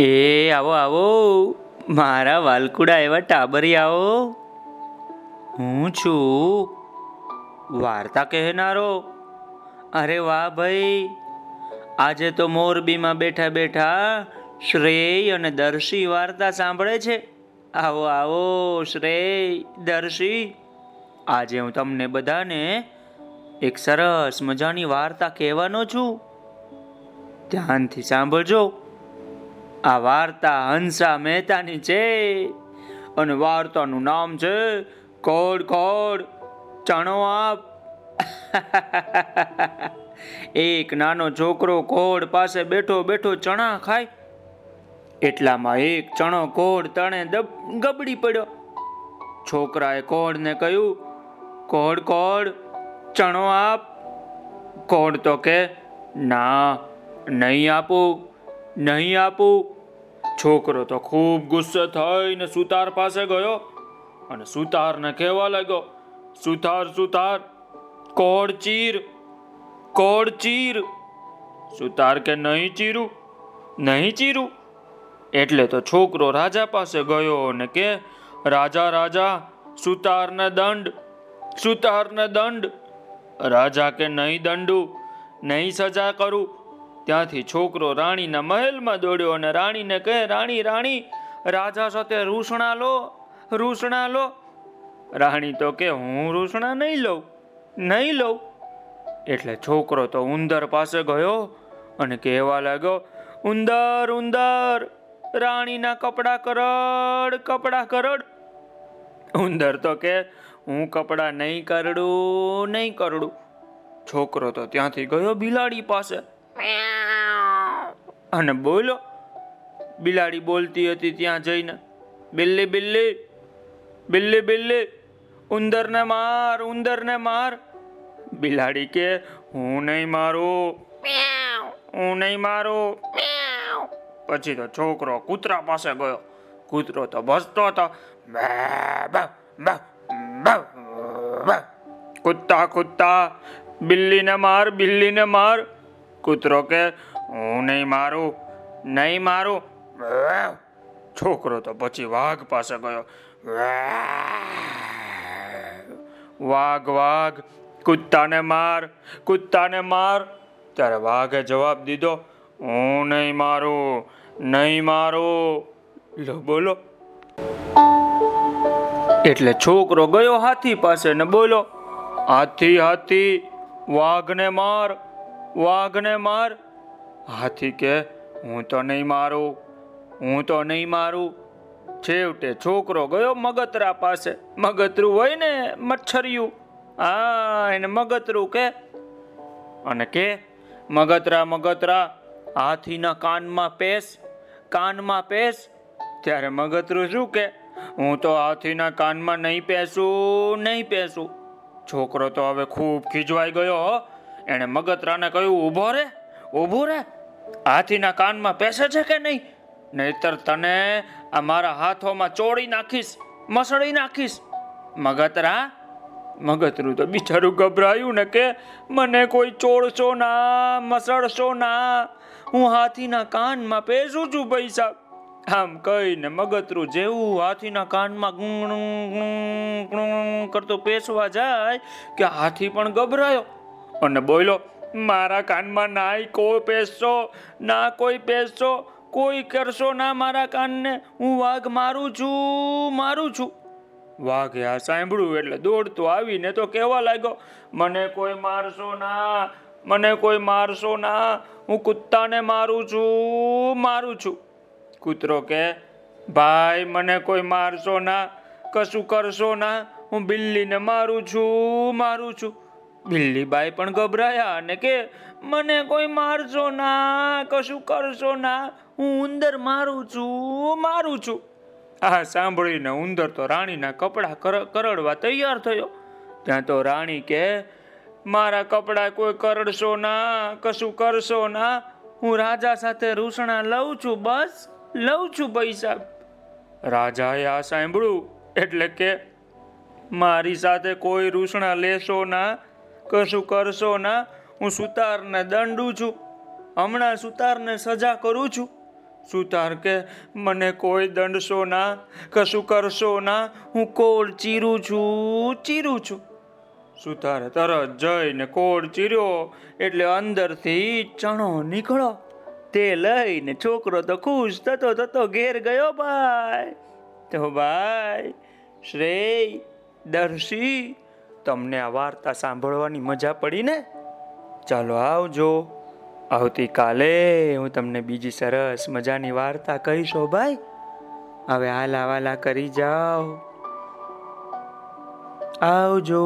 એ આવો આવો. મારા વાલકુડા એવા ટાબરિયાઓ હું છું. વાર્તા કહેનારો. અરે વાહ ભાઈ. આજે તો મોરબીમાં બેઠા બેઠા શ્રેય અને દર્શી વાર્તા સાંભળે છે. આવો આવો, શ્રેય, દર્શી. આજે હું તમને બધાને એક સરસ મજાની વાર્તા કહેવાનો છું. ધ્યાનથી સાંભળજો. આ વાર્તા હંસા મહેતાની છે અને વાર્તાનું નામ છે કોડ કોડ ચણો આપ. એક નાનો છોકરો કોડ પાસે બેઠો બેઠો ચણા ખાય. એટલામાં એક ચણો કોડ તણે ગબડી પડ્યો. છોકરાએ કોડને કહ્યું કોડ કોડ ચણો આપ. કોડ તો કે, ના, નહીં આપું. નહીં આપું? છોકરો તો ખૂબ ગુસ્સે થઈને સુતાર પાસે ગયો અને સુતારને કહેવા લાગ્યો સુતાર સુતાર કોડ ચીર કોડ ચીર. સુતાર કે નહીં ચીરું? નહીં ચીરું? એટલે તો છોકરો રાજા પાસે ગયો અને કે, રાજા રાજા, સુતારને દંડ સુતારને દંડ. રાજા કે નહીં દંડું, નહીં સજા કરું ત્યાંથી છોકરો રાણીના મહેલમાં દોડ્યો અને રાણીને કહે, રાણી રાણી, રાજા સાથે રૂષણા લો રૂષણા લો. રાણી તો કે, હું રૂષણા નહીં લઉં નહીં લઉં. એટલે છોકરો તો ઉંદર પાસે ગયો અને કહેવા લાગ્યો, ઉંદર ઉંદર, રાણીના કપડા કરડ કપડા કરડ. ઉંદર તો કે, હું કપડા નહીં કરડું નહીં કરડું. છોકરો તો ત્યાંથી ગયો બિલાડી પાસે. અને બોલો. બિલાડી બોલતી હતી ત્યાં જઈને. બિલ્લી બિલ્લી. બિલ્લી બિલ્લી. ઉંદરને માર ઉંદરને માર. બિલાડી કે હું નહીં મારું. હું નહીં મારું. પછી તો છોકરો કૂતરા પાસે ગયો. કૂતરો તો ભસતો હતો. કૂદતા કૂદતા. બિલ્લીને માર બિલ્લીને માર. કૂતરો કે હું નહીં મારું નહીં મારું. છોકરો તો પછી વાઘ પાસે ગયો. વાઘ વાઘ કૂદતાને માર કૂદતાને માર. ત્યારે વાઘે જવાબ દીધો, હું નહીં મારું નહીં મારું. બોલો. એટલે છોકરો ગયો હાથી પાસે ને બોલો, હાથી હાથી, વાઘને માર. વાઘને માર. હાથી કે, હું તો નહીં મારું, હું તો નહીં મારું. છેવટે છોકરો ગયો મગતરા પાસે. મગતરું હોય ને મચ્છરિયું. આ એને મગતરું કે. અને કે, મગતરા મગતરા, હાથીના કાનમાં પેસ કાનમાં પેસ. ત્યારે મગતરું શું કે, હું તો હાથીના કાનમાં નહીં પેસું નહીં પેસું. છોકરો તો હવે ખૂબ ખીજવાઈ ગયો, હો. એણે મગતરાને કહ્યું ઊભો રે ઊભો રે. હાથીના કાનમાં પેસે છે કે નહીં? નહીતર તને આ મારા હાથોમાં ચોળી નાખીશ, મસળી નાખીશ. મગતરા, મગતરું તો બિચારું ગભરાયું ને કે, મને કોઈ ચોળશો ના, મસળશો ના. હું હાથીના કાનમાં પેસું છું પૈસા. આમ કહીને મગતરું જેવું હાથીના કાનમાં ગુણ કરતો પેસવા જાય કે હાથી પણ ગભરાયો. અને બોલો મારા કાનમાં નાય કોઈ પેસશો ના કોઈ પેસશો કોઈ કરશો ના મારા કાનને, હું વાઘ મારું છું મારું છું. વાઘે આ સાંભળ્યું એટલે દોડતો આવીને તો કહેવા લાગ્યો, મને કોઈ મારશો ના, મને કોઈ મારશો ના, હું કૂતરાને મારું છું મારું છું. કૂતરો કે, ભાઈ, મને કોઈ મારશો ના, કશું કરશો ના, હું બિલ્લીને મારું છું મારું છું. બિલ્લી બાઈ પણ ગભરાયા અને કે, મને કોઈ મારશો ના, કશું કરશો ના, હું ઉંદર મારું છું મારું છું. આ સાંભળીને ઉંદર તો રાણીના કપડા કરડવા તૈયાર થયો. ત્યાં તો રાણી કે, મારા કપડા કોઈ કરડશો ના, કશું કરશો ના, હું રાજા સાથે રૂસણા લઉં છું, બસ, લઉં છું પૈસા. રાજાએ આ સાંભળ્યું એટલે કે, મારી સાથે કોઈ રૂસણા લેશો ના કશું કરશો ના, હું સુતારને દંડું છું. હમણાં સુતારને સજા કરું છું. સુતાર કે મને કોઈ દંડશો ના, કશું કરશો ના, હું કોળ ચીરું છું ચીરું છું. સુતારે તરત જઈને કોળ ચીર્યો, એટલે અંદરથી ચણો નીકળો. તે લઈને છોકરો તો ખુશ, થતો થતો ઘેર ગયો ભાઈ. તો ભાઈ, શ્રેય, દર્શી તમને આ વાર્તા સાંભળવાની મજા પડી ને? ચાલો આવજો. આવતીકાલે હું તમને બીજી સરસ મજાની વાર્તા કહીશો ભાઈ. હવે હાલા કરી જાઓ. આવજો.